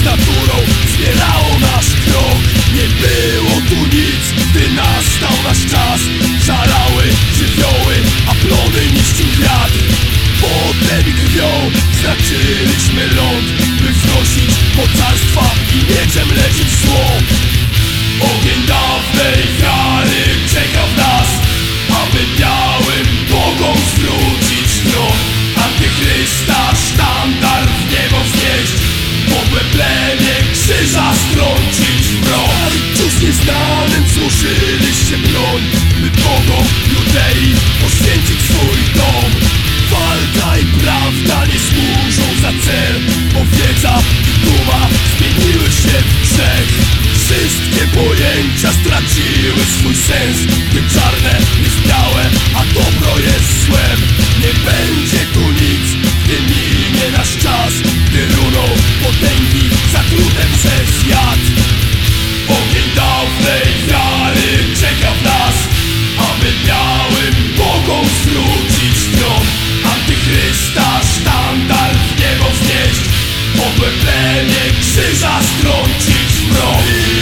z naturą wspierało nasz krok. Nie było tu nic, gdy nastał nasz czas. Szalały żywioły, a plony niszczył wiatr. Potem krwią znaczyliśmy ląd By wznosić mocarstwa i mieczem lecieć sens czarne jest białe, a dobro jest złem. Nie będzie tu nic, gdy minie nasz czas Gdy runą potęgi zatrute przez jad Ogień dawnej wiary czeka w nas Aby białym bogom zwrócić tron. Antychrysta sztandar w niebo wznieść Podłe plemię krzyża strącić w mrok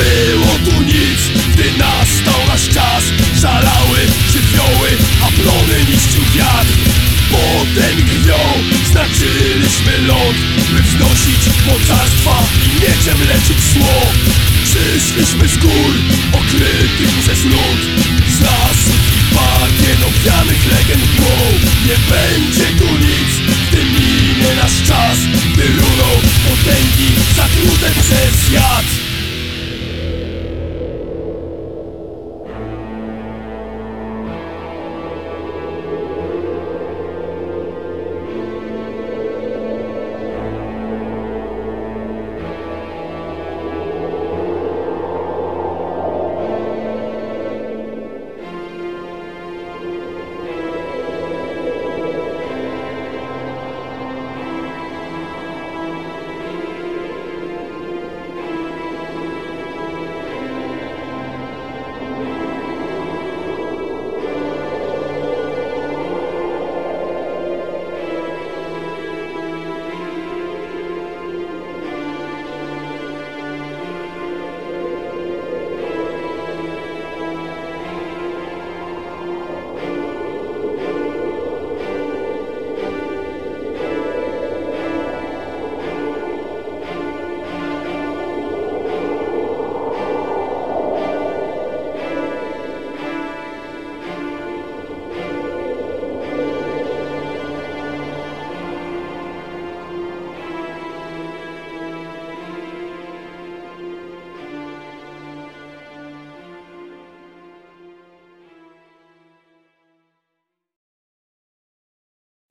było tu nic, gdy nastał nasz czas. Szalały żywioły, a plony niszczył wiatr. Potem krwią znaczyliśmy ląd By wznosić mocarstwa i mieczem lecieć w zło. Przyszliśmy z gór, okrytych przez lód. Z lasów i bagien owianych legend głąb Nie będzie